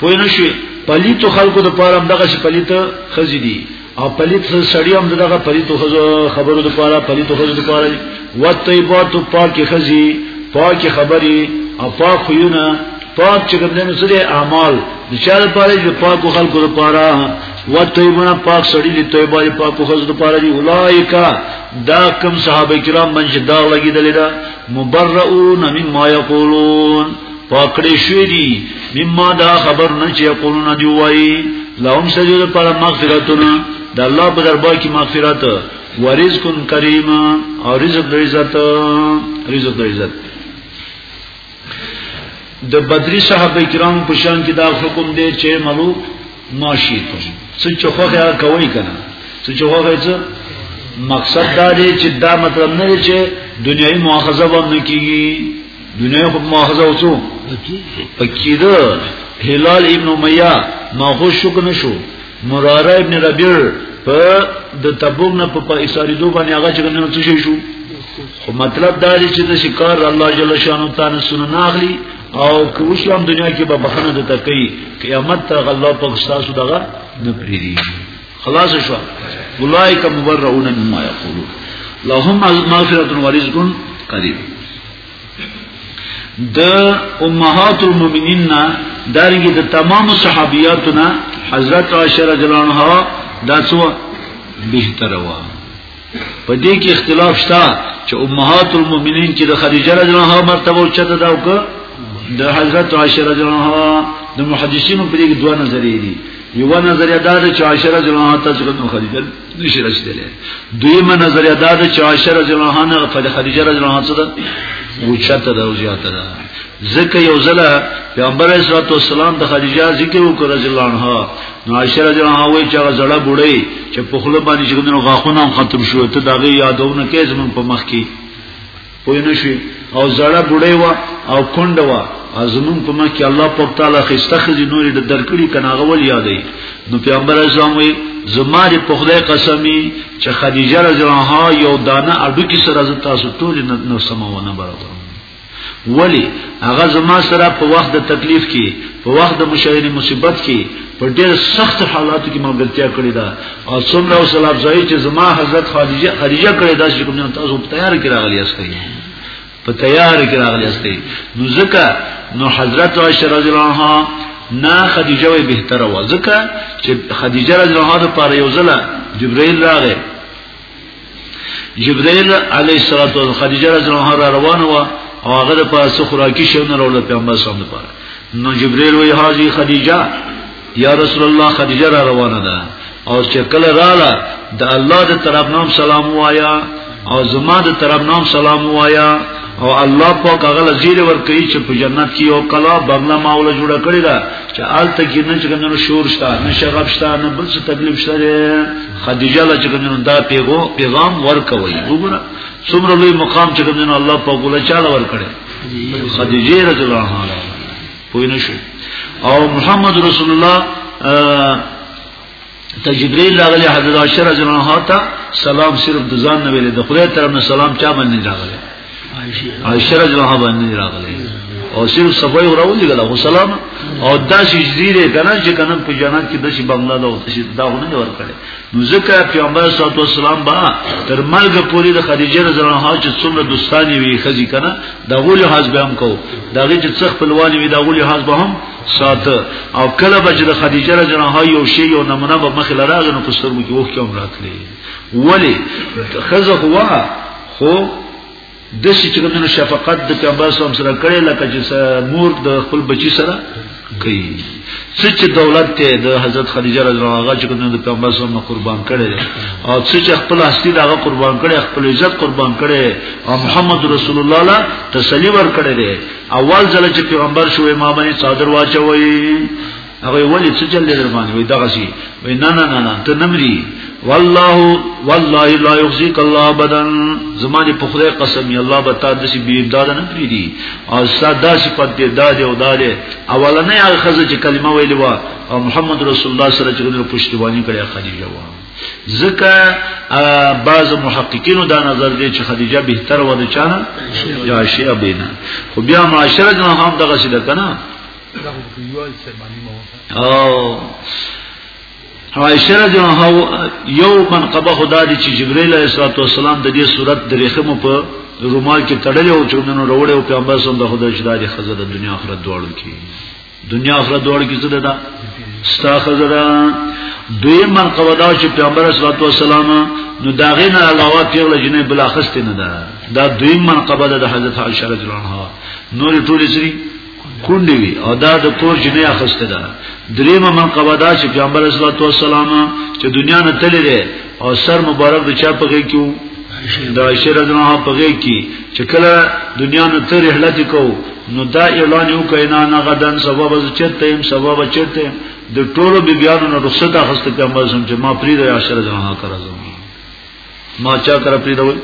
پوه نه شوي پلیتو خلکو د پاره هم دغه شي پلیت خزي دي او پلیت سړی هم دغه پلیتو خزو خبرو د پاره پلیتو خزو د پاره وطیبات پاک خزي پاک خبري او پاک خيونه پاک چې کوم دنو سره اعمال د چا د پاره د پاک خلکو د پاره وطیبونه پاک سړی دي طیبه دي پاک خزو د پاره دي اولایکا دا کم صحابه کرام باندې دا لګیدل دا مبرؤون مما یقولون پکړې شوې دي مما دا خبر نه چې یقولون دی وای لهم سجده پر مغفرتنا د الله په دربار کې مغفرت ورزق کریم او رزق د عزت رزق د عزت د بدری صحابه کرام په شان کې دا حکم دی چې ملو ماشی ته څه چې خوخه کوي کنه څه چې خوخه څه مقصد دا دی چې دا مطلب نه دی چې دنیوي مؤاخذه باندې کیږي دنیا خو ماخذ او څو پکیده هلال ابن امیہ ماخذ شو کنه شو مراره ابن ربیع په د تبوک نه په ایساری دو باندې هغه څنګه نو څه شو خو مطلب دا دی چې د شکار الله جل شانو تعالی سونه ناخلی او که اسلام دنیا کې به بخنه د تکي قیامت ته الله پاک تاسو دغه نه پریری خلاص شو اولائک مبرؤون مما یقولون لهم مغفرۃ ورزق قریب د امهات المؤمنین نه دارنګه د تمام صحابیاتو نه حضرت عائشه رضی الله عنها دا څو بهتره و په دې کې اختلاف شته چې امهات المؤمنین چې د خدیجه رضی الله عنها مرتبه او چته دا وکړه د حضرت عائشه رضی الله عنها د محدثینو په دې کې دوه نظریې دي یو نظریه دا ده چې عائشه رضی الله عنها تاسو خدیجه نشي رسیدلې دویمه نظریه دا ده چې عائشه رضی الله عنها په خدیجه رضی الله عنها سره وچته ده او زیاته ده ځکه یو ځل پیغمبر علیه السلام د خدیجه ذکر وکړ رضی الله عنها نو عائشه رضی الله عنها وی چې هغه زړه بوډۍ چې په خله باندې چې غاخونه هم ختم شو ته دغه یادونه کې زمون په مخ کې پوه نه شي او زړه بډای و او کونډه و ازمون په مکه الله پاک تعالی خسته خزي نورې د درکړي کناغه ول یادې نو پیغمبر اسلام وي زماره په خدای قسمي چې خدیجه رضی الله عنها یو دانه اډو کې سره ز تاسو ټول نو سمونه برابر ولی هغه زما سره په وخت د تکلیف کې په وخت د مشاهده مصیبت کې په ډېر سخت حالاتو کې ملګرتیا کړې ده او څومره وسل افزای چې زما حضرت خدیجه خدیجه کړې ده چې کوم تاسو په تیار کې راغلی استئ په تیار کې راغلی استئ نو ځکه نو حضرت عائشہ رضی الله عنها نه خدیجه وی بهتره و ځکه چې خدیجه رضی الله عنها د پاره یو ځله جبرئیل راغی جبرائیل علیه السلام او خدیجه رضی الله عنها روانه و او هغه د پاسه خوراکي شونه راول پیغمبر صلی الله علیه وسلم نو جبرائیل وی حاجی خدیجه یا رسول الله خدیجه را روانه ده او چې کله رااله د الله د طرف نام سلام وایا او زما د طرف نام سلام وایا او الله پاک هغه لزیره ور کوي چې په جنت کې یو کلا بغلا ماوله جوړ کړی دا چې آلته کې نه چې کنه شور شته نه شغب شته نه بل څه تکلیف شته خدیجه له چې کوم دا پیغو پیغام ورکوي وګوره څومره لوی مقام چې کوم الله په ګوله چاله ورکړي خدیجه رضی الله عنها پوه نه شو او محمد رسول الله ته جبرئیل راغلی حضرت عائشہ رضی الله عنها ته سلام صرف د ځان نه ویل د خدای طرف نه سلام چا باندې راغلی عائشہ رضی الله باندې راغلی او صرف صفای وراو لګل او سلام او داسې زیره کنه چې کنه په جنت کې داسې بنگلا دا او داسې دا ونه ور کړي نو ځکه پیغمبر صلی الله علیه وسلم با تر مرګ پورې د خدیجه رضی الله عنها چې څومره دوستانی وی خزي کنه دا غول حاج به هم کو دا غي چې څخ پلوانی وی دا غول حاج به هم ساته او کله به چې د خدیجه رضی الله عنها یو شی یو نمونه به مخ لراغ نو کوستر مو کې وښه کوم راتلی ولی خزه هوا خو د شي چې کومو شفقت د کبر سم سره کړي لکه چې مور د خپل بچی سره کوي څه چې دولت ته د حضرت خدیجه رضی الله عنها چې کومو د پیغمبر سم قربان کړي او څه چې خپل هستی دا قربان کړي خپل عزت قربان کړي او محمد رسول الله لا تسلی ور کړي اول ځل چې پیغمبر شوې ما باندې صادر واچوي هغه ولی څه چل در باندې وي دغه شي وای نه نه نه ته نمرې والله والله لا يخزيك الله ابدا زمانه په خدای قسم ی الله به تا د شي بي امداد نه پری دي او ساده صفات دې داد او داله اولنې هغه خزه چې کلمه ویلې وا او محمد رسول الله سره چې د پښتوانی کړي خدیجه وا ځکه بعض محققینو دا نظر دی چې خدیجه بهتر و د چانه یا شی ابینا خو بیا معاشره نه هم دغه شي ده کنه او عائشه رضی الله عنها یو من قبه خدا دي چې جبرئیل علیه السلام د دې صورت د رخم په رومال کې تړلې او چوندونو وروړې او پیغمبر صلی الله علیه وسلم د خزه د دنیا آخرت دواړو کې دنیا آخرت دواړو کې څه ده ستا خزه ده دوی من قبه دا چې پیغمبر صلی الله علیه وسلم نو داغه نه علاوه پیغله جنې بل اخست نه ده دا دوی من قبه د حضرت عائشه رضی الله عنها نور ټول سری کونډې وي او دا د کور جنې اخسته ده دریمه منقبه دا چې پیغمبر صلی الله علیه وسلم چې دنیا نه تللی دی او سر مبارک د چا پکې کیو دا شر د نه پکې کی چې کله دنیا نه تر رحلت کو نو دا اعلان یو کینا نه غدن سبب چته هم سبب چته د ټولو بیبیانو نه رخصت اخسته پیغمبر سم چې ما پری د عاشر جهان کرا زمو ما چا کرا پریدوی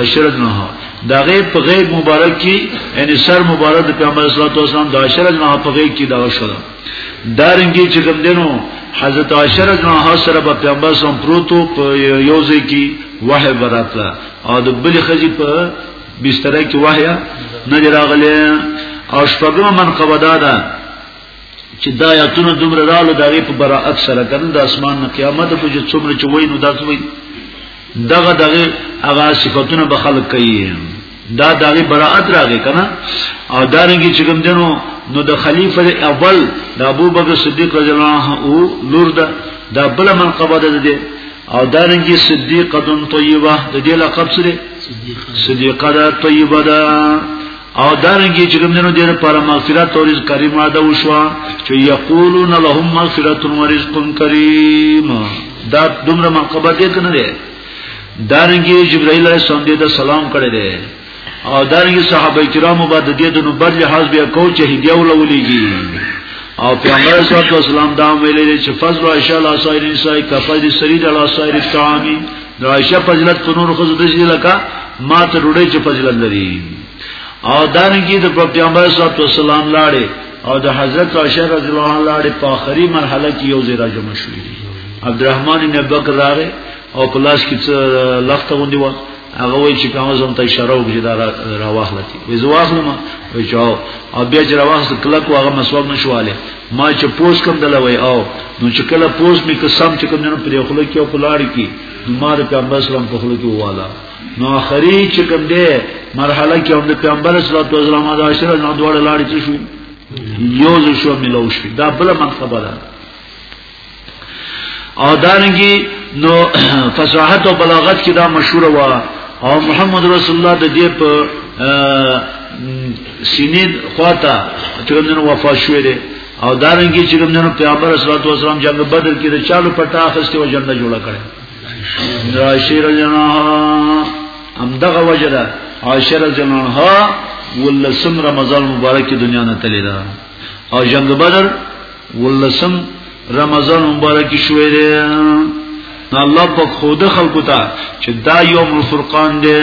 عشرت نها دا غیب په غیب مبارک کی یعنی سر مبارک د پیغمبر صلی الله علیه وسلم د عشرت نها په غیب کی دا شوه دارنګي چې کوم دینو حضرت عشرت نها سره په پیغمبر صلی الله علیه وسلم پروتو په یوځی کی وحی براتلا او د بل خزی په بستر کې وحی نه راغله او شپږم من قبدا ده چې دا آیاتونه دومره رالو دا غي په براءت سره کنه د اسمان نه قیامت په چې څومره چې وای نو دا څه وای دغه دغه هغه صفاتونه به خلق کوي دا دغه براءت راغی کنه او دا رنګي چې کوم دنو نو د خلیفہ اول د ابوبکر صدیق رضی الله عنه او لور ده دا بل من قبضه ده او دا رنګي صدیقه طیبه د دې لقب سره صدیقه ده طیبه ده او دارنګي چې کوم دینو دیر پر مغفرت او رزق کریم ادا وشوا چې یقولون لهم مغفرت و رزق کریم دا دومره منقبه دې کنه ده دارنګي جبرائیل علیه السلام دې سلام کړی دی او دارنګي صحابه کرامو بعد دې د نو بر لحاظ بیا کو چې هدیه ولولېږي او پیغمبر صلی الله علیه وسلم دا ویلي چې فضل عائشہ لا سایرین سای کفل سرید علی سایر الطعام نو عائشہ فضیلت په نور خو د شي لکه ما ته ډوډۍ چې فضیلت لري او دانګي د پیغمبر صلی الله علیه وسلم لاړې او د حضرت عائشہ رضی الله عنها لاړې په آخري مرحله کې یو ځای راځم شوې دي عبدالرحمن بن بکر راغې او پلاس کې لخته غوندي و هغه وای چې کوم زم ته اشاره وکړي دا راوخلتي وې زواخلم وې چاو او بیا چې راوخل کلک واغه مسواب نشواله ما چې پوس کوم دلا وای او نو چې کله پوس می که سم چې کوم نه پرې خلک کې او کلاړی کې نو ما د پیغمبر اسلام په خلک والا نو اخري چې کوم دی مرحله کې هم د پیغمبر صلی الله علیه وسلم د عشره نه دوړ لاړی شو یو ځو شو ملو شو دا بل من خبره او دارنګي نو فصاحت او بلاغت کې دا مشهور و او محمد رسول الله د دې په سینې خواته چې کومنه وفات شوې ده او دارنګي چې کومنه پیغمبر صلی الله علیه وسلم جنگ بدر کې د چالو پټه اخستې او جنډه جوړه کړې راشیر جنا هم دغه وجره عاشر جنا ها ولسم رمضان مبارک دنیا نه تللی دا او جنگ بدر ولسم رمضان مبارک شوې ده نو الله په خود خلکو ته چې دا یوم الفرقان دی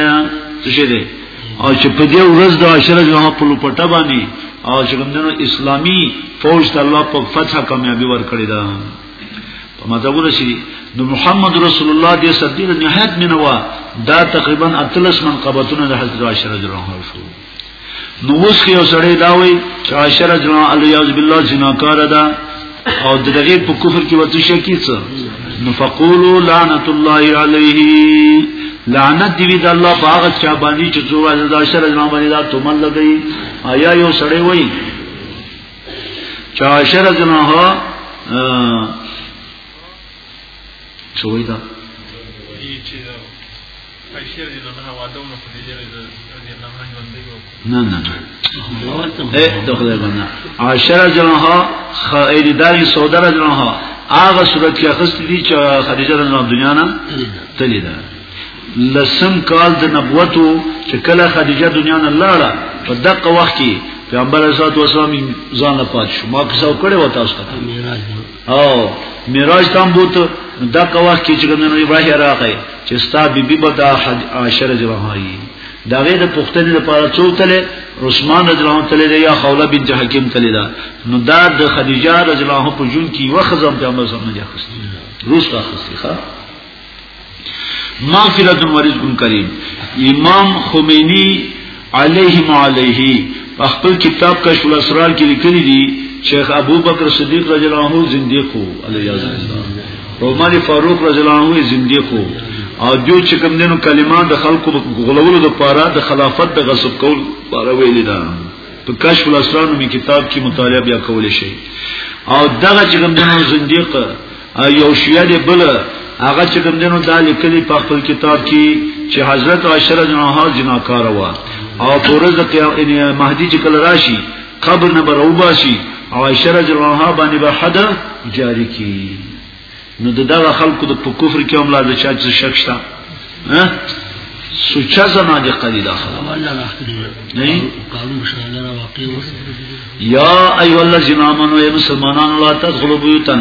څه شي دی او چې په دې ورځ د عشره جمعه په لپټه باندې او چې کومدنو اسلامی فوج ته الله په فتح کامیابی ورکړی دا په مطلب ورشي نو محمد رسول الله دې صدیق نهایت منوا دا تقریبا 13 منقبتونه د حضرت عائشہ رضی الله عنها شو نو اوس کې یو سړی دا وایي چې عائشه رضی الله عنها بالله جناکار ده او دغه په کفر کې وته شکی څه نو فقولوا لعنت الله علیه لعنت دی د الله باغ چا باندې چې زو از دا شر جنا باندې دا تمل لګی آیا یو سړی وای چا شر جنا ها چوي دا نه نه نه عاشر جنها خیردار سودار جنها هغه صورت کې اخست دي چې خدیجه رضی الله دنیا نه تللی ده لسم کال د نبوتو چې کله خدیجه دنیا نه لاړه په دغه وخت کې پیغمبر اسلام ځان نه پات شو ما کیسه وکړه و تاسو ته او میراج تام بوت دا کوا کی چې کوم نو ابراهیم راغی چې ستا بیبي به دا عاشر جوهایی دا غیر پښتنې لپاره چوتله عثمان رضی الله عنه تللی یا خوله بنت حکیم تللی دا نو دا د خدیجه رضی الله عنها په جون کې وخزم پیغمبر صلی الله علیه وسلم روس راخستی ښا مغفرت و رزق کریم امام خمینی علیه و علیه په خپل کتاب کشف الاسرار کې لیکلي دي شیخ ابو بکر صدیق رضی الله عنه زنديق وو علیه السلام عمر فاروق رضی الله عنه زنديق وو او جو چې کوم دینو کلمه د خلکو غولولو د پاره د خلافت د غصب کول پاره ویل دا په کشف الاسرار می کتاب کې مطالعه بیا کول شي او دغه چې کوم دینو زنديق یو شیعه دی بل هغه چې کوم دینو دا لیکلی په خپل کتاب کې چې حضرت عائشہ رضی الله عنها جناکار و او پرز قیامت مهدی چې کله راشي قبر نه بروباشي عائشہ رضی الله عنها باندې به حد جاری کی نو دغه خلکو د کفر کې هم لا د چا چې شک شته ها سوچا زما دي قليل يا ايها الذين امنوا يا مسلمانان لا تدخلوا بيوتا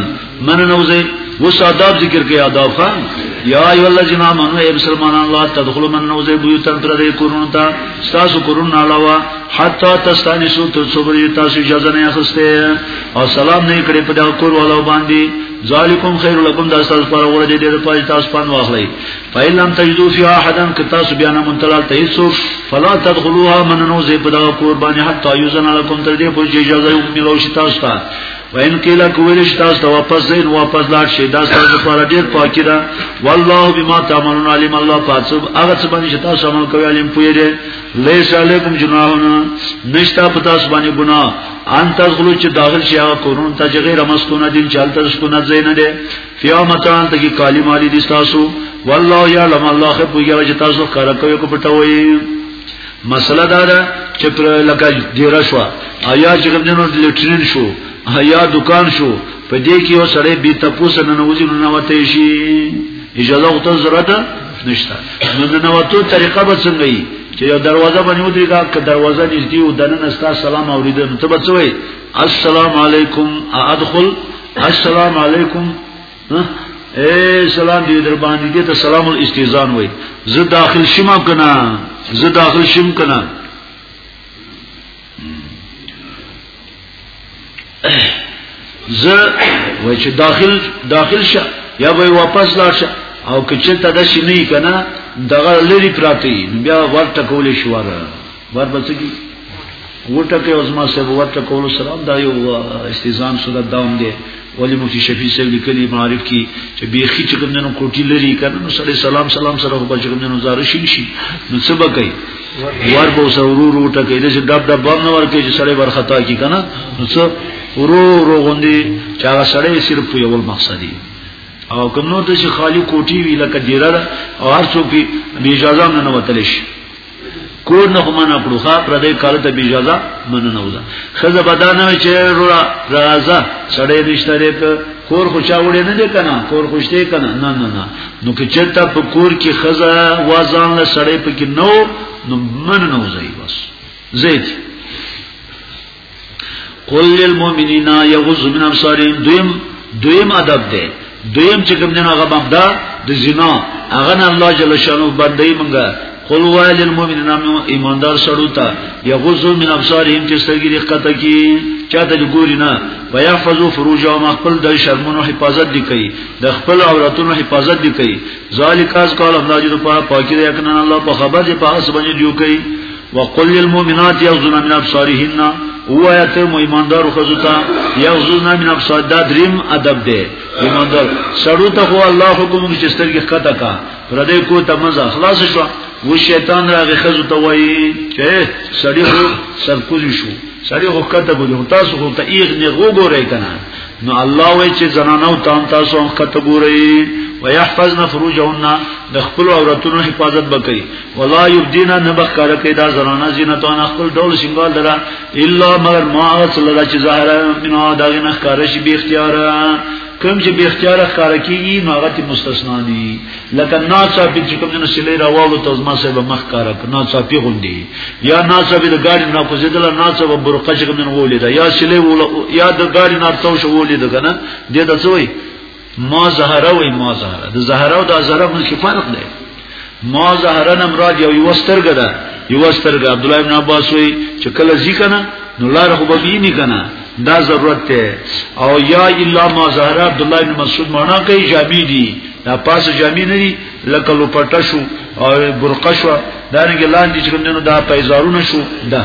من نوزي وس آداب ذکر کې آداب خان یا ایو الذین آمنو ای مسلمانان لا تدخلوا من نوزه بیوتن پر دې کورونو ته تاسو کورونو علاوه حتا تستانسو تر څو به تاسو اجازه نه اخسته او سلام نه کړې په دا کور والو باندې ذالکم خیر لکم دا تاسو پر وړه دې دې په تاسو پان واخلې فإن لم تجدوا فيها أحدا که تاسو بیا نه منتلال ته هیڅوک فلا تدخلوها من نو زه په دا قرباني حتا یوزن لکم تر دې پوجي اجازه یو ملو شي تاسو ته وین کیلا کویل شتا ته واپس زین واپس لاړ شي دا تاسو پر ډیر پاکی دا والله بما تعملون علیم الله فاتسب هغه څه باندې شتا سمون کوي علیم پوی دی لیس علیکم جناحون نشتا پتا سبانی ګناه ان تاسو چې داخل شي هغه کورونه ته چې غیر مسکونه دي چې حالت سکونه ځای نه دي فیا متان ته کې کالی مالی دي تاسو والله یعلم الله خب یو چې تاسو کار کوي کو پټوي مسله دا ده چې پر لکه ډیر شو آیا چې کوم جنو لیټرین شو آیا دکان شو په دې کې یو سړی بي تپوس نه نوځي نه وته شي اجازه غوښتل ضرورت نشته نو د نواتو طریقه به څنګه وي چې یو دروازه باندې ودرېږه که دروازه نږدې و دننه ستا سلام اورېده نو ته به څه وایې السلام علیکم ادخل السلام علیکم اے سلام دې در باندې دې ته سلام الاستیزان وایي زه داخل شمه کنه زه داخل شم کنه زه وای چې داخل داخل شه یا به واپس لاړ شه او که چې ته د شنی کنه دغه لری پراتی بیا ورته کولې شو وره بار بچی ورته کې اوس ما سه ورته کول سلام دا یو استیزان صورت داوم دی ولی مفتی شفیع صاحب لیکلی معارف کی چې بیخی چې کوم نن کوټی لري کنه نو سره سلام سلام سره په چې کوم نن زاره شي شي نو څه بکای ور به سره ورو ورو ټکې دې چې دب دب بم نه ورکې چې سره ور خطا کی کنه نو څه ورو ورو غوندي چې هغه سره صرف یو مقصد دی او کوم نور ته چې خالی کوټی وی لکه دیره او هر څوک به اجازه نه وتلش کور نه خو منه کړو ښا پر دې کار ته بیجازه منه نه وځه خزه بدانه چې رورا رازه سړې نشته دې کور خو چا وړې نه دې کنه کور خوشته کنه نه نه نه نو که چرته په کور کې خزه وازان له سړې پکې نو نو منه نه وځي بس زید قل للمؤمنین یغضوا من ابصارهم دویم دویم ادب ده دویم چې کوم نه هغه مبدا د زنا هغه نه الله جل شانو باندې مونږه قل وای للمؤمنین ایماندار سړو ته یغضوا من ابصارهم چې سترګې دې قطه کی چاته ګوري نه ويحفظوا فروجهم خپل د شرمونو حفاظت دي کوي د خپل عورتونو حفاظت دي کوي ذالک از قال الله جل پاک پاکي ده کنه الله په خبر دي په اسبنه دیو کوي وقل للمؤمنات يغضن من ابصارهن هو آیت مو ایماندارو خزوتا یغضن من ابصار دا دریم ادب دی ایماندار سړو ته خو الله حکم کوي چې سترګې قطع کا پر دې کو ته مزه خلاص شو و شیطان راغی خزوتا وای چې سړی خو سرکوزی شو سړی خو قطع بوله تاسو خو ته یې نه وګورئ کنه نو الله وای چې زنانو تام تاسو هم قطع ګورئ ويحفظن فروجهن د خپل عورتونو حفاظت وکړي ولا یبدینا نبخ کار کوي دا زنانه زینتونه خپل ډول شنګال درا الا مگر ما اصل دا چې ظاهر من دا نه کار شي به اختیار کوم چې به اختیار کار کوي نو هغه تی مستثنا دي لکه نا صاحب چې کوم نه سلی راوالو ته ما صاحب مخ کار نا صاحب غوندي یا نا صاحب د ګاډي نه کوزیدل نا صاحب برقه چې کوم نه ولید یا سلی یا د ګاډي نه تاو شو ولید کنه دې د څوی ما زهره وای ما زهره د زهره او د زهره مونږ کې فرق دی ما زهره نه مراد یو یو سترګه ده یو سترګه عبد الله ابن عباس وای چې کله ذکرنه نو لار خو به نه کنه دا ضرورت ده او یا الا ما زهره عبد الله ابن مسعود معنا کوي جامې دي دا پاسه جامې نه دي لکه لوپټه شو او برقه شو دا رنګ لاندې چې کوم نه دا پیزارونه شو ده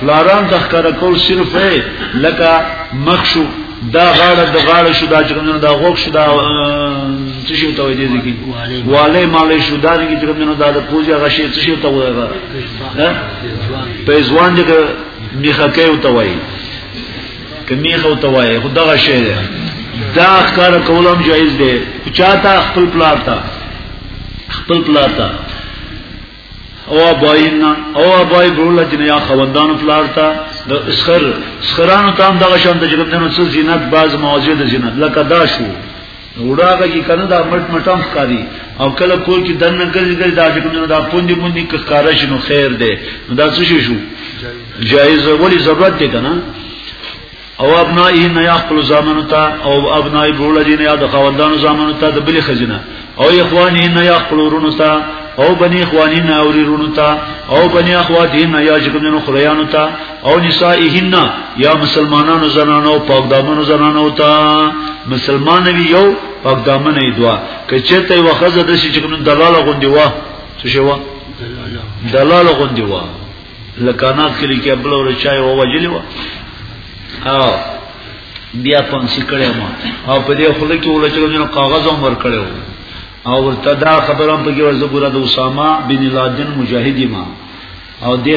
پلاران ته ښکارا کول صرف لکه مخ شو دا غاړه د غاړه شو دا چرمنه دا غوښ شو دا څه شي ته وایي دي والے مالې شو دا نه چرمنه دا د پوجا غشي څه شي ته وایي دا په ځوان دي که میخه کوي ته وایي که میخه ته وایي خدا غشي دا ښکارا کولم جایز دی چاته خپل پلار ته خپل پلار ته او اباینا او ابای ګول جنیا خوندان پلار تا د اسخر اسخران تام دغه شان د جنت نو څه زینت باز موجود زینت لکه دا شو وړاګه کی کنه دا مټ مټام ښکاری او کله کول کی دنه ګرځي ګرځي دا جنت دا پوندې پوندې کښکارا شنو خیر دی دا څه شو جایز ولی ضرورت دی کنه او ابنائی نه یا خپل زامنو ته او ابنائی بروله دین یا د خواندانو زامنو ته د بلی خزینه او اخوانی نه یا خپل ورونو ته او بنی اخوانی نه او ورونو ته او بنی اخواتی نه یا جګمنو خریانو ته او نسائهن یا مسلمانانو زنانو پاک دامنو زنانو ته مسلمان وی یو پاک دامن ای دوا کچته یو خزه د شي جګمن دلاله غوندي وا څه شي وا دلاله غوندي وا لکانات کلی کې بل ور چای و وجلی و او بیا پنسي کړي ما او په دې خله کې ولچو جن کاغذ هم ور کړو او ورته دا خبره په کې ورته ګوره د اسامه بن لادن مجاهد ما او دې